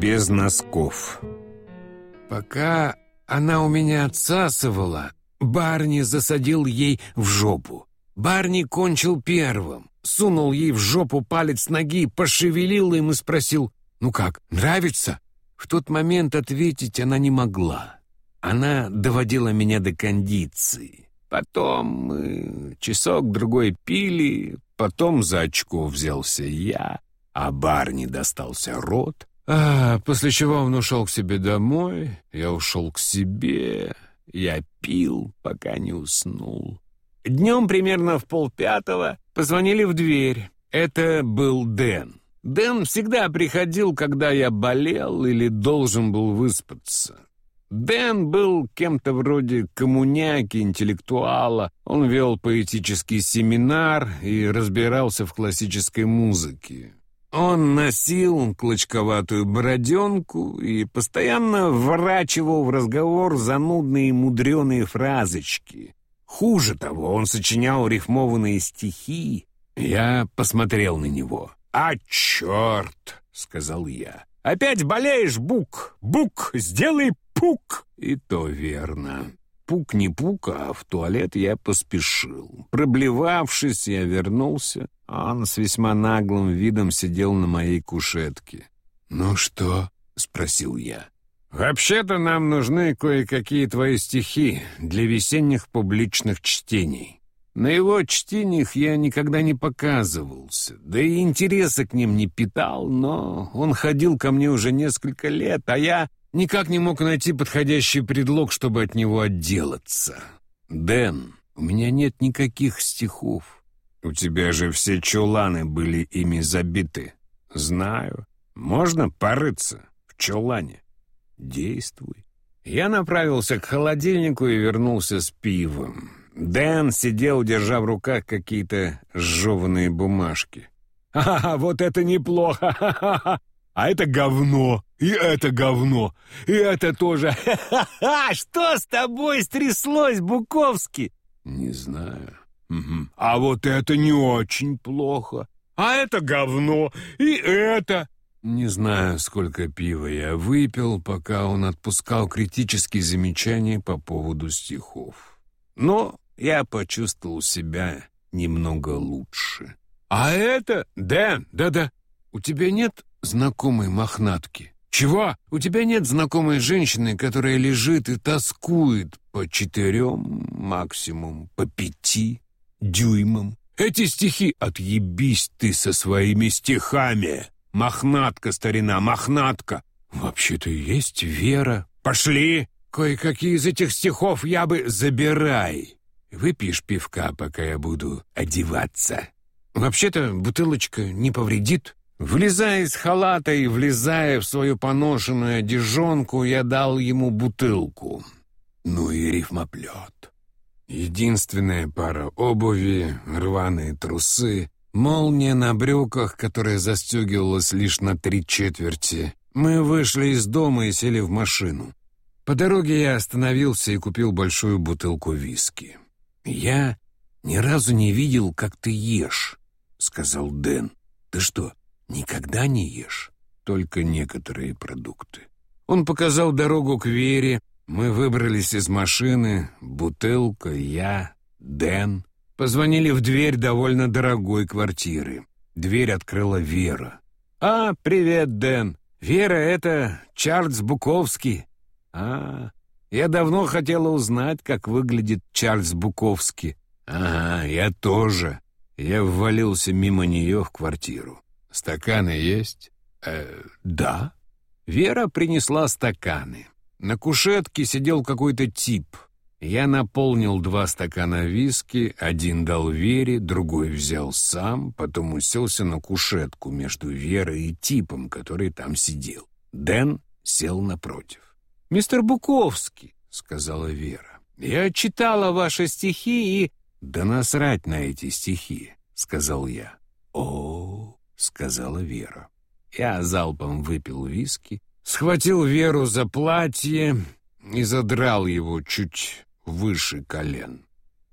без носков. Пока она у меня отсасывала, Барни засадил ей в жопу. Барни кончил первым, сунул ей в жопу палец ноги, пошевелил им и спросил, «Ну как, нравится?» В тот момент ответить она не могла. Она доводила меня до кондиции. Потом мы часок-другой пили, потом за очко взялся я, а Барни достался рот. А, после чего он ушел к себе домой, я ушел к себе, я пил, пока не уснул. Днем примерно в полпятого позвонили в дверь. Это был Дэн. Дэн всегда приходил, когда я болел или должен был выспаться. Дэн был кем-то вроде коммуняки, интеллектуала. Он вел поэтический семинар и разбирался в классической музыке. Он носил клочковатую бороденку и постоянно вворачивал в разговор занудные мудреные фразочки. Хуже того, он сочинял рифмованные стихи. Я посмотрел на него. «А черт!» — сказал я. «Опять болеешь, Бук? Бук, сделай пук!» И то верно. Пук не пук, а в туалет я поспешил. Проблевавшись, я вернулся. Он с весьма наглым видом сидел на моей кушетке. «Ну что?» — спросил я. «Вообще-то нам нужны кое-какие твои стихи для весенних публичных чтений. На его чтениях я никогда не показывался, да и интереса к ним не питал, но он ходил ко мне уже несколько лет, а я никак не мог найти подходящий предлог, чтобы от него отделаться. «Дэн, у меня нет никаких стихов. У тебя же все чуланы были ими забиты. Знаю. Можно порыться в чулане? Действуй». Я направился к холодильнику и вернулся с пивом. Дэн сидел, держа в руках какие-то сжеванные бумажки. «Ха-ха, вот это неплохо! Ха-ха-ха! А это говно! И это говно! И это тоже! Ха-ха-ха! Что с тобой стряслось, Буковский?» «Не знаю. Угу. А вот это не очень плохо! А это говно! И это...» Не знаю, сколько пива я выпил, пока он отпускал критические замечания по поводу стихов. Но я почувствовал себя немного лучше. «А это... Дэн, да-да, у тебя нет знакомой мохнатки?» «Чего? У тебя нет знакомой женщины, которая лежит и тоскует по четырем, максимум по пяти дюймам? Эти стихи отъебись ты со своими стихами! Мохнатка, старина, мохнатка! Вообще-то есть вера. Пошли! Кое-какие из этих стихов я бы... Забирай!» Выпьешь пивка, пока я буду одеваться. Вообще-то бутылочка не повредит. Влезая из халата и влезая в свою поношенную одежонку, я дал ему бутылку. Ну и рифмоплет. Единственная пара обуви, рваные трусы, молния на брюках, которая застегивалась лишь на три четверти. Мы вышли из дома и сели в машину. По дороге я остановился и купил большую бутылку виски. «Я ни разу не видел, как ты ешь», — сказал Дэн. «Ты что, никогда не ешь?» «Только некоторые продукты». Он показал дорогу к Вере. Мы выбрались из машины. Бутылка, я, Дэн. Позвонили в дверь довольно дорогой квартиры. Дверь открыла Вера. «А, привет, Дэн. Вера, это Чарльз Буковский». «А, я давно хотела узнать, как выглядит Чарльз Буковский. Ага, я тоже. Я ввалился мимо нее в квартиру. Стаканы есть? Э, да. Вера принесла стаканы. На кушетке сидел какой-то тип. Я наполнил два стакана виски, один дал Вере, другой взял сам, потом уселся на кушетку между Верой и типом, который там сидел. Дэн сел напротив. «Мистер Буковский», — сказала Вера, — «я читала ваши стихи и...» «Да насрать на эти стихи», — сказал я. «О, — сказала Вера. Я залпом выпил виски, схватил Веру за платье и задрал его чуть выше колен.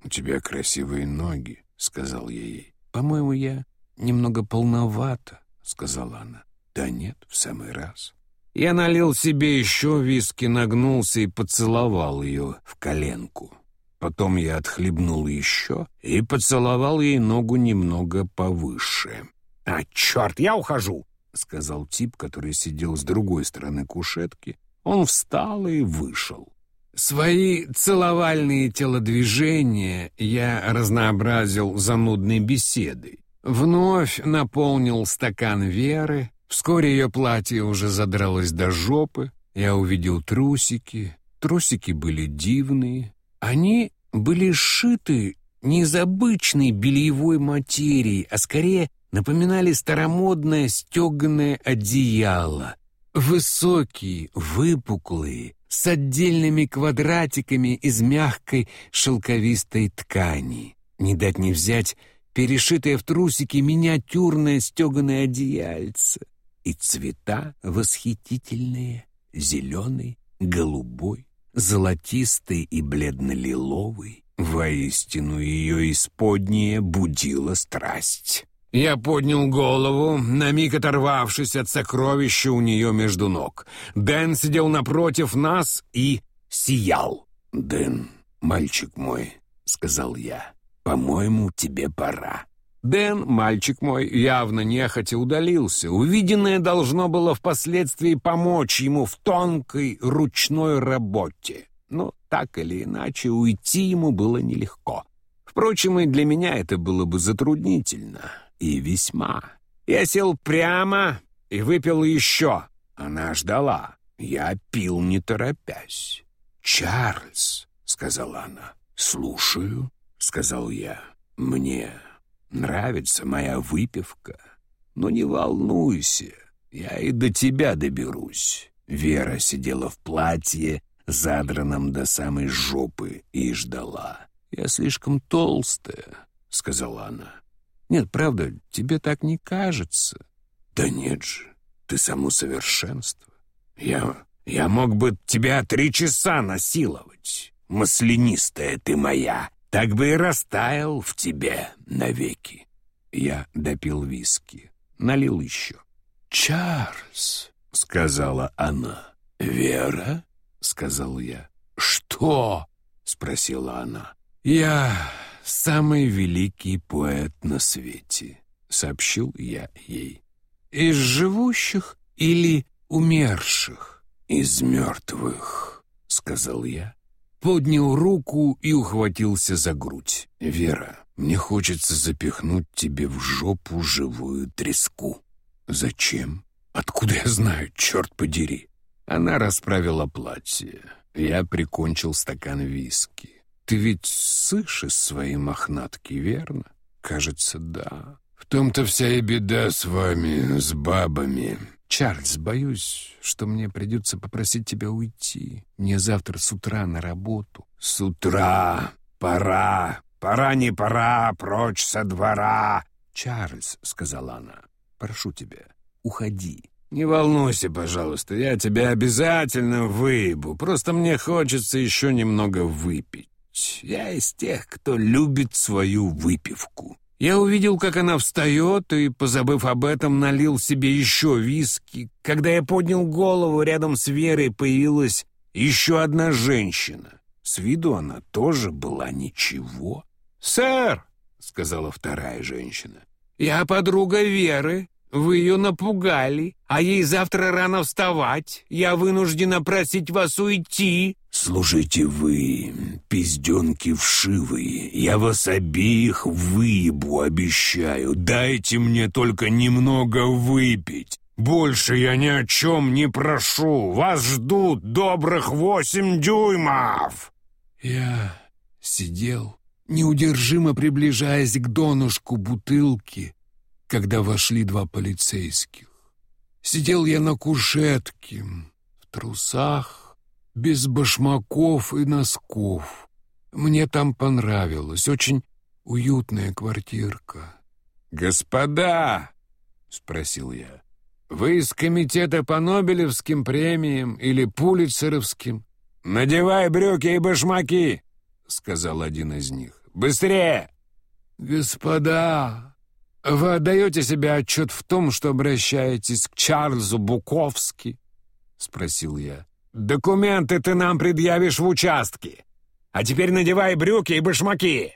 «У тебя красивые ноги», — сказал я ей. «По-моему, я немного полновата», — сказала она. «Да нет, в самый раз». Я налил себе еще виски, нагнулся и поцеловал ее в коленку. Потом я отхлебнул еще и поцеловал ей ногу немного повыше. «А, черт, я ухожу!» — сказал тип, который сидел с другой стороны кушетки. Он встал и вышел. Свои целовальные телодвижения я разнообразил занудной беседой. Вновь наполнил стакан Веры. Вскоре ее платье уже задралось до жопы. Я увидел трусики. Трусики были дивные. Они были сшиты не из обычной бельевой материи, а скорее напоминали старомодное стеганое одеяло. Высокие, выпуклые, с отдельными квадратиками из мягкой шелковистой ткани. Не дать не взять перешитое в трусики миниатюрное стеганое одеяльце. И цвета восхитительные — зеленый, голубой, золотистый и бледно-лиловый. Воистину ее исподнее будила страсть. Я поднял голову, на миг оторвавшись от сокровища у нее между ног. Дэн сидел напротив нас и сиял. «Дэн, мальчик мой», — сказал я, — «по-моему, тебе пора». Дэн, мальчик мой, явно нехотя удалился. Увиденное должно было впоследствии помочь ему в тонкой ручной работе. Но так или иначе уйти ему было нелегко. Впрочем, и для меня это было бы затруднительно и весьма. Я сел прямо и выпил еще. Она ждала. Я пил, не торопясь. «Чарльз», — сказала она. «Слушаю», — сказал я. «Мне нравится моя выпивка, но не волнуйся, я и до тебя доберусь». Вера сидела в платье, задранном до самой жопы, и ждала. «Я слишком толстая», — сказала она. Нет, правда, тебе так не кажется. Да нет же, ты само совершенство. Я, я мог бы тебя три часа насиловать. Маслянистая ты моя, так бы и растаял в тебе навеки. Я допил виски, налил еще. «Чарльз», — сказала она. «Вера?» — сказал я. «Что?» — спросила она. «Я самый великий поэт на свете», — сообщил я ей. «Из живущих или умерших?» «Из мертвых», — сказал я. Поднял руку и ухватился за грудь. «Вера, мне хочется запихнуть тебе в жопу живую треску». «Зачем? Откуда я знаю, черт подери?» Она расправила платье. Я прикончил стакан виски. Ты ведь сышь из своей мохнатки, верно? Кажется, да. В том-то вся и беда с вами, с бабами. Чарльз, боюсь, что мне придется попросить тебя уйти. Мне завтра с утра на работу. С утра. Пора. Пора не пора, прочь со двора. Чарльз, сказала она, прошу тебя, уходи. «Не волнуйся, пожалуйста, я тебя обязательно выебу. Просто мне хочется еще немного выпить» я из тех, кто любит свою выпивку. Я увидел, как она встает, и, позабыв об этом, налил себе еще виски. Когда я поднял голову, рядом с Верой появилась еще одна женщина. С виду она тоже была ничего. «Сэр!» — сказала вторая женщина. «Я подруга Веры. Вы ее напугали, а ей завтра рано вставать. Я вынуждена просить вас уйти». «Слушайте вы, пизденки вшивые, я вас обеих выебу, обещаю. Дайте мне только немного выпить. Больше я ни о чем не прошу. Вас ждут добрых восемь дюймов!» Я сидел, неудержимо приближаясь к донышку бутылки, когда вошли два полицейских. Сидел я на кушетке, в трусах, без башмаков и носков. Мне там понравилось, очень уютная квартирка. «Господа!» — спросил я. «Вы из комитета по Нобелевским премиям или Пулицеровским?» «Надевай брюки и башмаки!» — сказал один из них. «Быстрее!» «Господа!» Вы отдаете себе отчет в том, что обращаетесь к Чарльзу Буковски? — спросил я. «Документы ты нам предъявишь в участке. А теперь надевай брюки и башмаки!»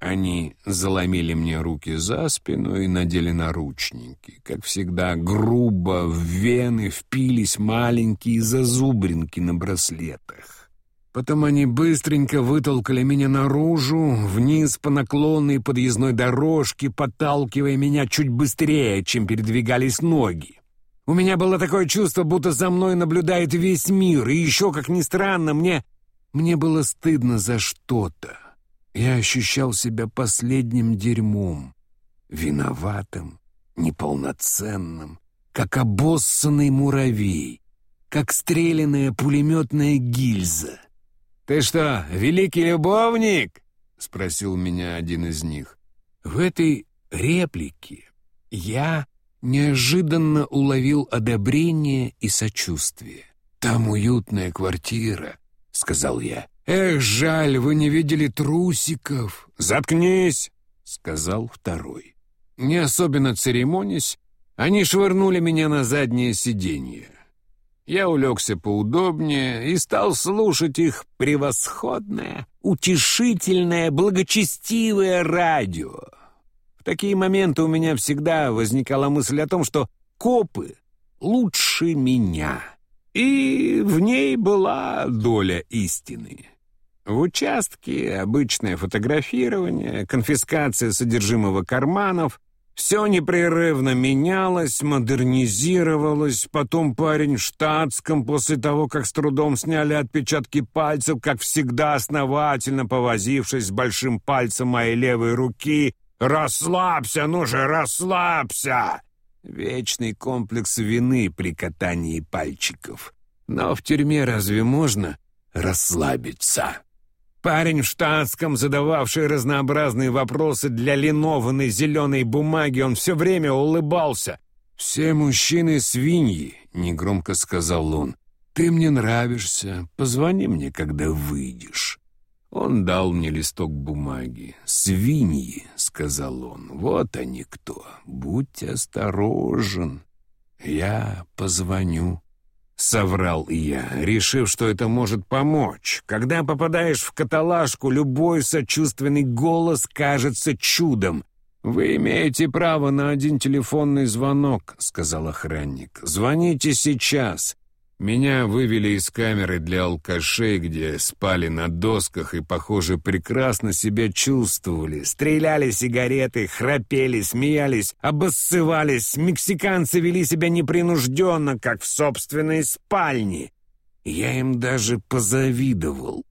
Они заломили мне руки за спину и надели наручники. Как всегда, грубо в вены впились маленькие зазубринки на браслетах. Потом они быстренько вытолкали меня наружу, вниз по наклонной подъездной дорожке, подталкивая меня чуть быстрее, чем передвигались ноги. У меня было такое чувство, будто за мной наблюдает весь мир, и еще, как ни странно, мне... мне было стыдно за что-то. Я ощущал себя последним дерьмом, виноватым, неполноценным, как обоссанный муравей, как стрелянная пулеметная гильза. «Ты что, великий любовник?» — спросил меня один из них. В этой реплике я неожиданно уловил одобрение и сочувствие. «Там уютная квартира», — сказал я. «Эх, жаль, вы не видели трусиков!» «Заткнись!» — сказал второй. Не особенно церемонясь, они швырнули меня на заднее сиденье. Я улегся поудобнее и стал слушать их превосходное, утешительное, благочестивое радио. Такие моменты у меня всегда возникала мысль о том, что копы лучше меня. И в ней была доля истины. В участке обычное фотографирование, конфискация содержимого карманов. Все непрерывно менялось, модернизировалось. Потом парень в штатском, после того, как с трудом сняли отпечатки пальцев, как всегда основательно повозившись с большим пальцем моей левой руки. «Расслабься, ну же, расслабься!» Вечный комплекс вины при катании пальчиков. Но в тюрьме разве можно расслабиться? Парень в штатском, задававший разнообразные вопросы для линованной зеленой бумаги, он все время улыбался. «Все мужчины свиньи», — негромко сказал он. «Ты мне нравишься. Позвони мне, когда выйдешь». Он дал мне листок бумаги. «Свиньи», — сказал он, — «вот они кто. Будь осторожен. Я позвоню». Соврал я, решив, что это может помочь. Когда попадаешь в каталажку, любой сочувственный голос кажется чудом. «Вы имеете право на один телефонный звонок», — сказал охранник. «Звоните сейчас. Меня вывели из камеры для алкашей, где спали на досках и, похоже, прекрасно себя чувствовали. Стреляли сигареты, храпели, смеялись, обоссывались. Мексиканцы вели себя непринужденно, как в собственной спальне. Я им даже позавидовал.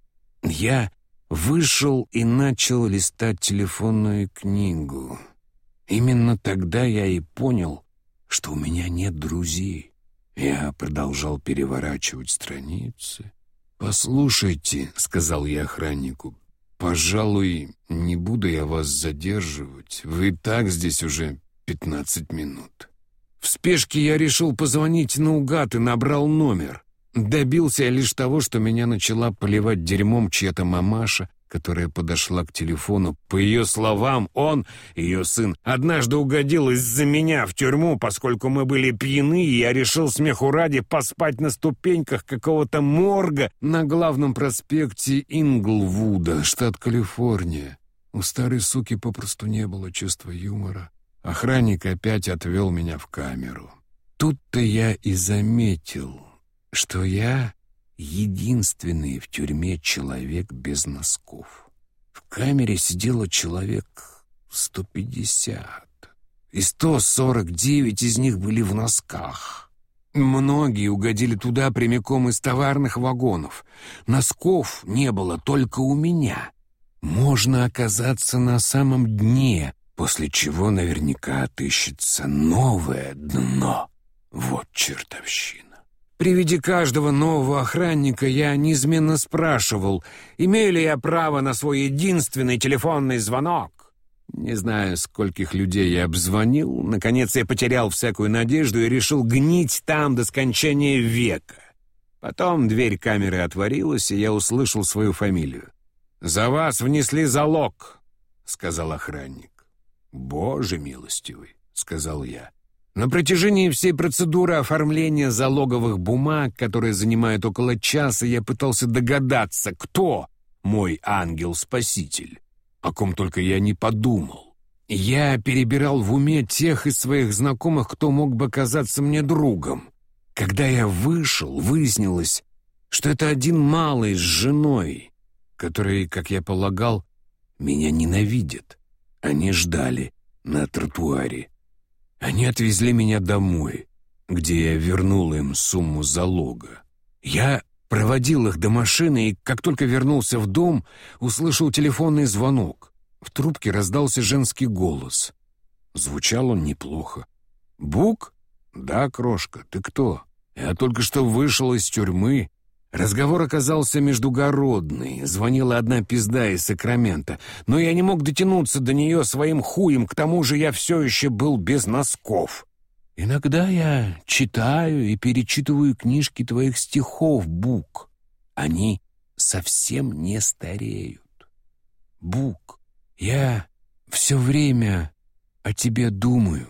Я вышел и начал листать телефонную книгу. Именно тогда я и понял, что у меня нет друзей. Я продолжал переворачивать страницы. «Послушайте», — сказал я охраннику, — «пожалуй, не буду я вас задерживать. Вы так здесь уже пятнадцать минут». В спешке я решил позвонить наугад и набрал номер. Добился я лишь того, что меня начала поливать дерьмом чья-то мамаша, которая подошла к телефону. По ее словам, он, ее сын, однажды угодил из-за меня в тюрьму, поскольку мы были пьяны, и я решил смеху ради поспать на ступеньках какого-то морга на главном проспекте Инглвуда, штат Калифорния. У старой суки попросту не было чувства юмора. Охранник опять отвел меня в камеру. Тут-то я и заметил, что я единственный в тюрьме человек без носков. В камере сидело человек 150, и 149 из них были в носках. Многие угодили туда прямиком из товарных вагонов. Носков не было только у меня. Можно оказаться на самом дне, после чего наверняка отыщется новое дно. Вот чертовщина. При виде каждого нового охранника я неизменно спрашивал, имею ли я право на свой единственный телефонный звонок. Не знаю, скольких людей я обзвонил, наконец я потерял всякую надежду и решил гнить там до скончания века. Потом дверь камеры отворилась, и я услышал свою фамилию. «За вас внесли залог», — сказал охранник. «Боже милостивый», — сказал я. На протяжении всей процедуры оформления залоговых бумаг, которая занимает около часа, я пытался догадаться, кто мой ангел-спаситель, о ком только я не подумал. Я перебирал в уме тех из своих знакомых, кто мог бы казаться мне другом. Когда я вышел, выяснилось, что это один малый с женой, который, как я полагал, меня ненавидят. Они ждали на тротуаре. Они отвезли меня домой, где я вернул им сумму залога. Я проводил их до машины, и как только вернулся в дом, услышал телефонный звонок. В трубке раздался женский голос. Звучал он неплохо. «Бук? Да, крошка, ты кто? Я только что вышел из тюрьмы Разговор оказался междугородный. Звонила одна пизда из Сакрамента, но я не мог дотянуться до нее своим хуем, к тому же я все еще был без носков. Иногда я читаю и перечитываю книжки твоих стихов, Бук. Они совсем не стареют. Бук, я все время о тебе думаю.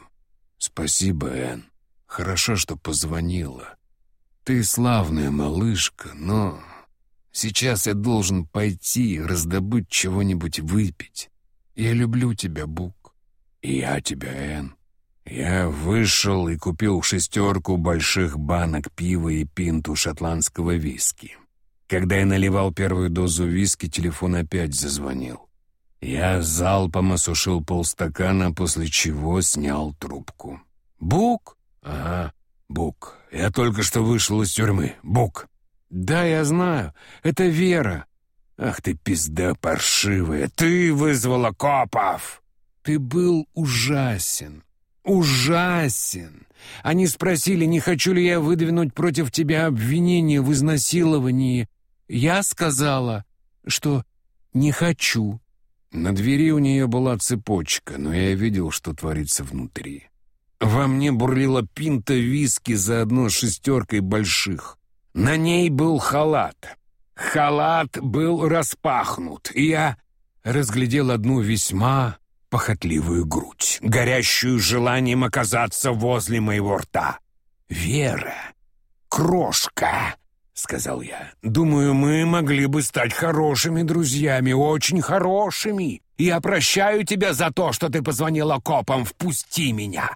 Спасибо, Энн. Хорошо, что позвонила. «Ты славная малышка, но сейчас я должен пойти раздобыть чего-нибудь выпить. Я люблю тебя, Бук. И я тебя, Энн. Я вышел и купил шестерку больших банок пива и пинту шотландского виски. Когда я наливал первую дозу виски, телефон опять зазвонил. Я залпом осушил полстакана, после чего снял трубку. «Бук?» «Ага, Бук. Я только что вышел из тюрьмы. Бук. Да, я знаю. Это Вера. Ах ты пизда паршивая. Ты вызвала копов. Ты был ужасен. Ужасен. Они спросили, не хочу ли я выдвинуть против тебя обвинение в изнасиловании. Я сказала, что не хочу. На двери у нее была цепочка, но я видел, что творится внутри. Во мне бурлила пинта виски заодно с шестеркой больших. На ней был халат. Халат был распахнут, и я разглядел одну весьма похотливую грудь, горящую желанием оказаться возле моего рта. «Вера, крошка!» — сказал я. «Думаю, мы могли бы стать хорошими друзьями, очень хорошими. Я прощаю тебя за то, что ты позвонила копам. Впусти меня.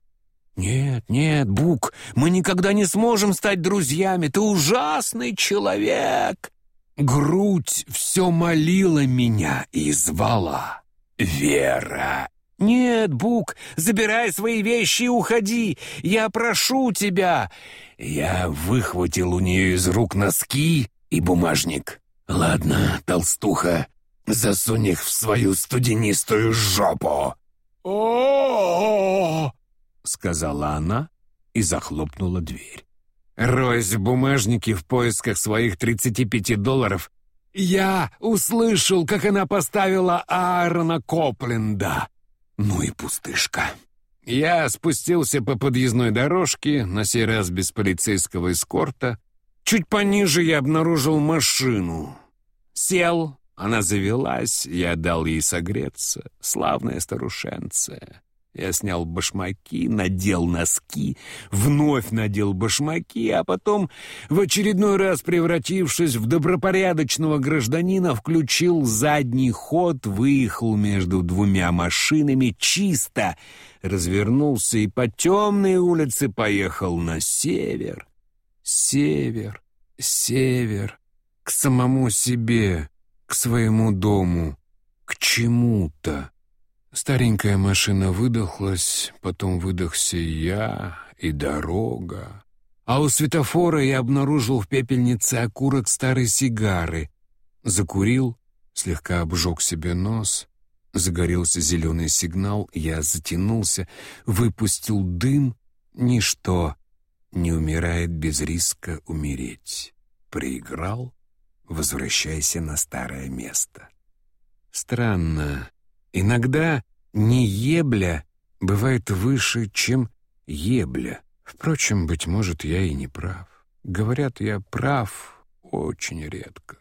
«Нет, нет, Бук, мы никогда не сможем стать друзьями. Ты ужасный человек!» Грудь все молила меня и звала. «Вера!» «Нет, Бук, забирай свои вещи и уходи! Я прошу тебя!» Я выхватил у нее из рук носки и бумажник. «Ладно, толстуха, засунь их в свою студенистую жопу!» «О-о-о!» — сказала она и захлопнула дверь. Роясь в бумажнике в поисках своих 35 долларов, я услышал, как она поставила Аарона Копленда. Ну и пустышка. Я спустился по подъездной дорожке, на сей раз без полицейского эскорта. Чуть пониже я обнаружил машину. Сел, она завелась, я дал ей согреться. Славная старушенция. Я снял башмаки, надел носки, вновь надел башмаки, а потом, в очередной раз превратившись в добропорядочного гражданина, включил задний ход, выехал между двумя машинами чисто, развернулся и по темной улице поехал на север. Север, север, к самому себе, к своему дому, к чему-то. Старенькая машина выдохлась, потом выдохся я и дорога. А у светофора я обнаружил в пепельнице окурок старой сигары. Закурил, слегка обжег себе нос. Загорелся зеленый сигнал, я затянулся, выпустил дым. Ничто не умирает без риска умереть. Проиграл, возвращайся на старое место. Странно, Иногда не ебля бывает выше, чем ебля. Впрочем, быть может, я и не прав. Говорят, я прав очень редко.